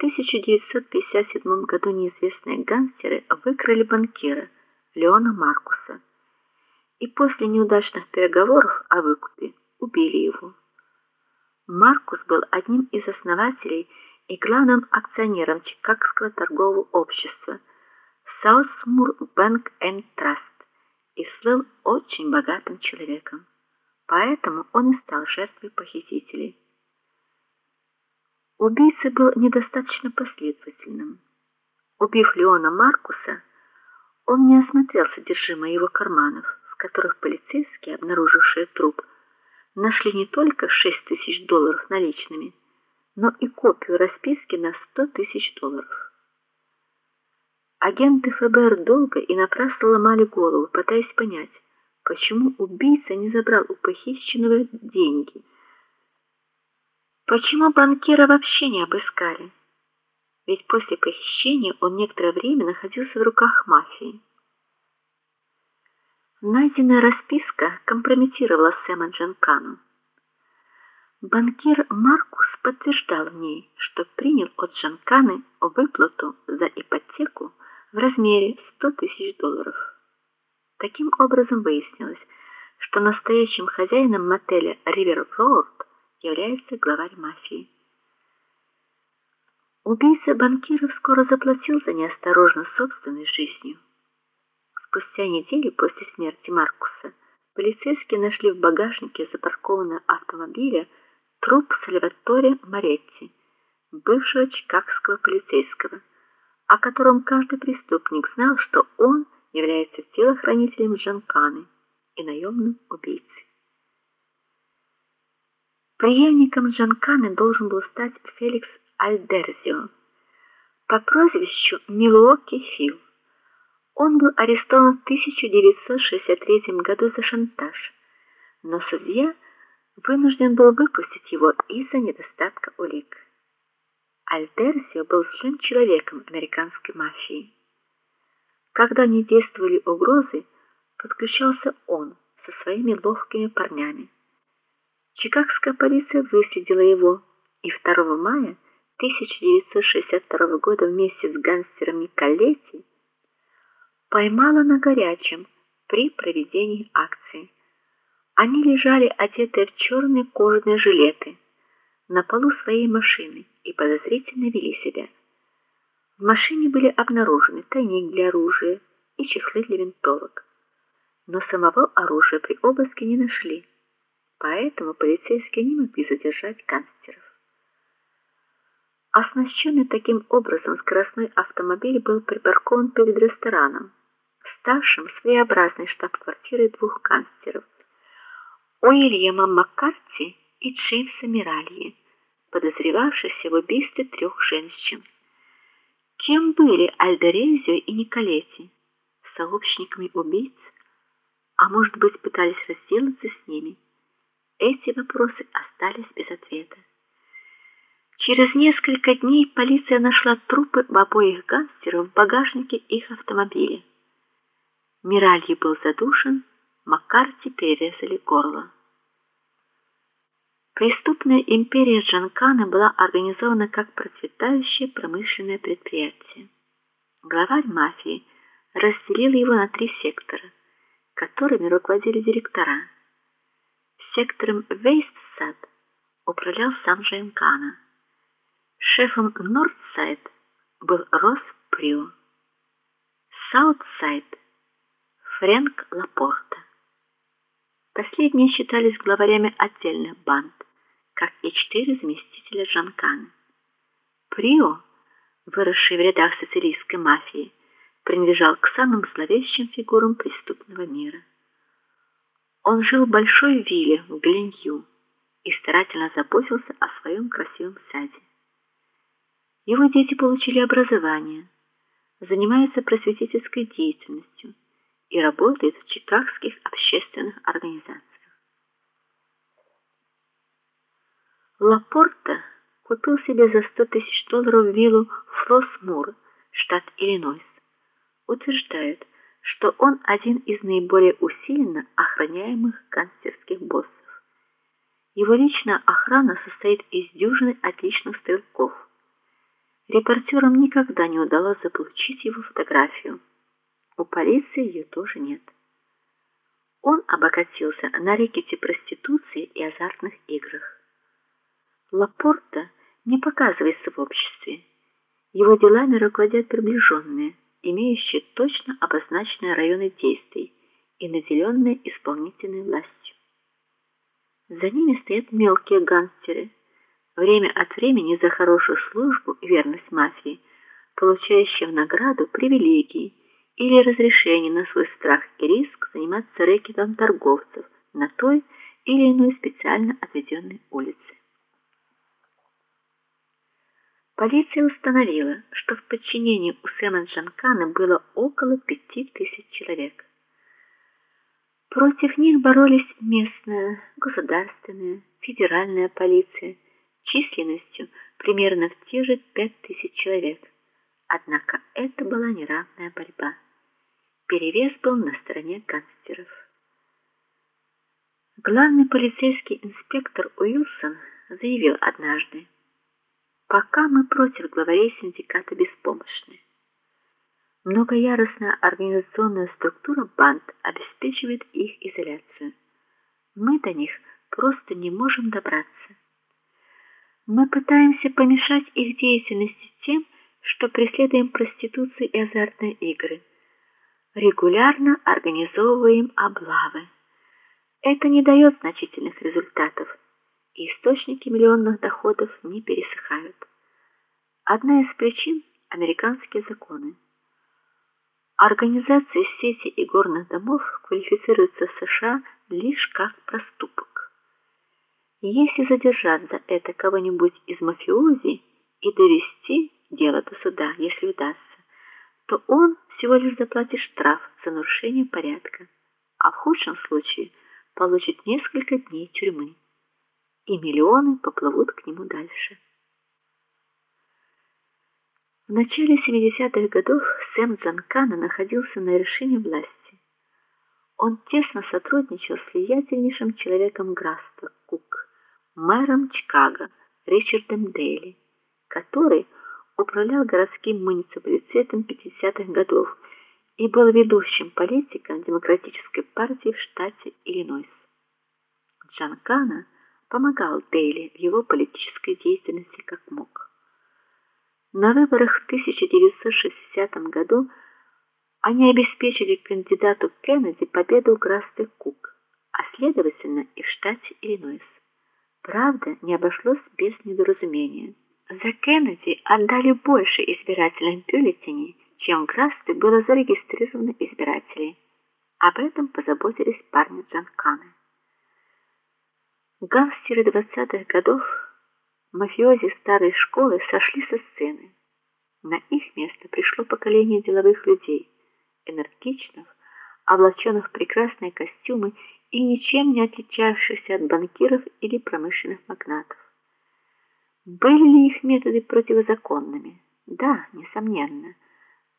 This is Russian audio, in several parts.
1957 году неизвестные гангстеры выкрали банкира Леона Маркуса и после неудачных переговоров о выкупе убили его. Маркус был одним из основателей и главным акционером Чикагского торгового общества Southmoor Bank and Trust и слыл очень богатым человеком. Поэтому он и стал жертвой похитителей. Убийца был недостаточно последовательным. Убив Леона Маркуса, он не осмотрел содержимое его карманов, в которых полицейские, обнаружившие труп, нашли не только 6 тысяч долларов наличными, но и копию расписки на 100 тысяч долларов. Агенты ФБР долго и напрасно ломали голову, пытаясь понять, почему убийца не забрал у похищенного деньги Почему банкира вообще не обыскали? Ведь после похищения он некоторое время находился в руках мафии. Найденная расписка компрометировала Сэма Джанкану. Банкир Маркус подтверждал в ней, что принял от Джанканы выплату за ипотеку в размере 100 тысяч долларов. Таким образом выяснилось, что настоящим хозяином мотеля River Road является главарь мафии. Убийца банкиров скоро заплатил за неосторожность собственной жизнью. Спустя неделю после смерти Маркуса полицейские нашли в багажнике запаркованного автомобиля труп Сальваторе Моретти, бывшего чикагского полицейского, о котором каждый преступник знал, что он является телохранителем Джанканы и наемным убийцей. Преемником Джанканы должен был стать Феликс Альдерзио по прозвищу Милуоки Фил. Он был арестован в 1963 году за шантаж, но судья вынужден был выпустить его из-за недостатка улик. Альдерзио был злым человеком американской мафии. Когда не действовали угрозы, подключался он со своими ловкими парнями. Чикагская полиция выследила его, и 2 мая 1962 года вместе с гангстером Николетти поймала на горячем при проведении акции. Они лежали одетые в черные кожаные жилеты на полу своей машины и подозрительно вели себя. В машине были обнаружены тайник для оружия и чехлы для винтовок. Но самого оружия при обыске не нашли. Поэтому полицейские не могли задержать гангстеров. Оснащенный таким образом скоростной автомобиль был припаркован перед рестораном, ставшим своеобразной штаб-квартирой двух гангстеров: Уильяма Маккарти и Джеймса Миральи, подозревавшихся в убийстве трех женщин. Кем были Альдорезио и Николети? Сообщниками убийц? А может быть, пытались разделаться с ними? Эти вопросы остались без ответа. Через несколько дней полиция нашла трупы обоих гангстеров в багажнике их автомобиля. Миральи был задушен, Маккарти перерезали горло. Преступная империя Джанкана была организована как процветающее промышленное предприятие. Главарь мафии разделил его на три сектора, которыми руководили директора сектором Вестсайд управлял сам Джанкана. Шефом Нордсайд был Росс Прио. Саутсайд Фрэнк Лапорта. Последние считались главарями отдельных банд, как и четыре заместителя Джанкана. Прио, выросший в рядах сицилийской мафии, принадлежал к самым зловещим фигурам преступного мира. Он жил в большой вилле в Гленью и старательно заботился о своем красивом саде. Его дети получили образование, занимаются просветительской деятельностью и работают в чикагских общественных организациях. Лапорта купил себе за 100 тысяч долларов виллу Фросмур, штат Иллинойс. Утверждает, что он один из наиболее усиленно охраняемых гангстерских боссов. Его личная охрана состоит из дюжины отличных стрелков. Репортерам никогда не удалось заполучить его фотографию. У полиции ее тоже нет. Он обогатился на рэкете проституции и азартных играх. Лапорта не показывается в обществе. Его делами руководят приближенные, имеющие точно обозначенные районы действий и наделенные исполнительной властью. За ними стоят мелкие гангстеры, время от времени за хорошую службу и верность мафии, получающие в награду привилегии или разрешение на свой страх и риск заниматься рэкетом торговцев на той или иной специально отведенной улице. Полиция установила, что в подчинении у Сэма Джанкана было около пяти тысяч человек. Против них боролись местная, государственная, федеральная полиция численностью примерно в те же пять тысяч человек. Однако это была неравная борьба. Перевес был на стороне гангстеров. Главный полицейский инспектор Уилсон заявил однажды: "Пока мы против главарей синдиката беспомощны. Многоярусная организационная структура банд обеспечивает их изоляцию. Мы до них просто не можем добраться. Мы пытаемся помешать их деятельности тем, что преследуем проституцию и азартные игры. Регулярно организовываем облавы. Это не дает значительных результатов, и источники миллионных доходов не пересыхают. Одна из причин американские законы. Организация сети игорных домов квалифицируется в США лишь как проступок. Если задержать за это кого-нибудь из мафиози и довести дело до суда, если удастся, то он всего лишь заплатит штраф за нарушение порядка, а в худшем случае получит несколько дней тюрьмы. И миллионы поплывут к нему дальше. В начале 70-х годов Сэм Джанкана находился на вершине власти. Он тесно сотрудничал с влиятельнейшим человеком графства Кук мэром Чикаго Ричардом Дейли, который управлял городским муниципалитетом 50-х годов и был ведущим политиком демократической партии в штате Иллинойс. Джан Кана помогал Дейли в его политической деятельности как мог. На выборах в 1960 году они обеспечили кандидату Кеннеди победу в графстве Кук, а следовательно и в штате Иллинойс. Правда, не обошлось без недоразумения. За Кеннеди отдали больше избирательных бюллетеней, чем в графстве было зарегистрировано избирателей. Об этом позаботились парни Джанканы. Гангстеры 20-х годов, мафиози старой школы сошли со сцены. На их место пришло поколение деловых людей, энергичных, облаченных в прекрасные костюмы и ничем не отличавшихся от банкиров или промышленных магнатов. Были ли их методы противозаконными? Да, несомненно,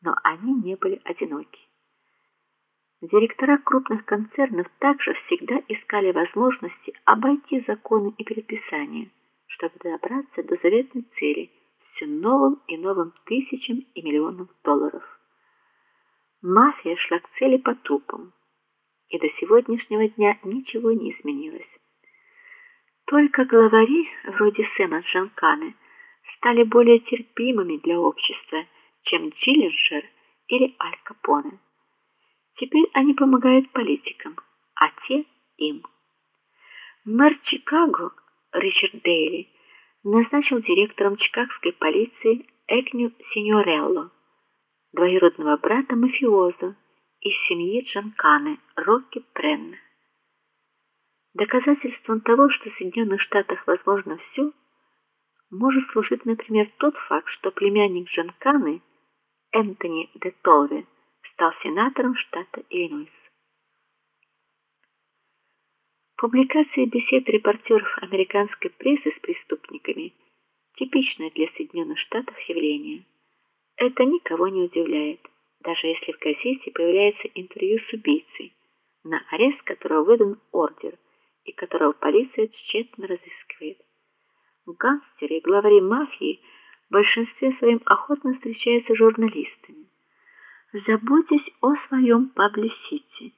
но они не были одиноки. Директора крупных концернов также всегда искали возможности обойти законы и предписания, чтобы добраться до заветной цели все новым и новым тысячам и миллионам долларов. Мафия шла к цели по трупам и до сегодняшнего дня ничего не изменилось. Только главари, вроде Сэма Джанканы, стали более терпимыми для общества, чем Диллинджер или Аль Капоне. Теперь они помогают политикам, а те им. Мэр Чикаго Ричард Дейли назначил директором чикагской полиции Экню Синьорелло, двоюродного брата мафиоза, из семьи Джанканы, Рокки Пренна. Доказательством того, что в Соединенных Штатах возможно все, может служить, например, тот факт, что племянник Джанканы, Энтони де Толве, стал сенатором штата Иллинойс. Публикация бесед репортеров американской прессы с преступниками типичное для Соединенных Штатов явление. Это никого не удивляет даже если в газете появляется интервью с убийцей, на арест которого выдан ордер и которого полиция тщетно разыскивает. Гангстеры и главари мафии в большинстве своем охотно встречается с журналистами заботясь о своем Паблисите.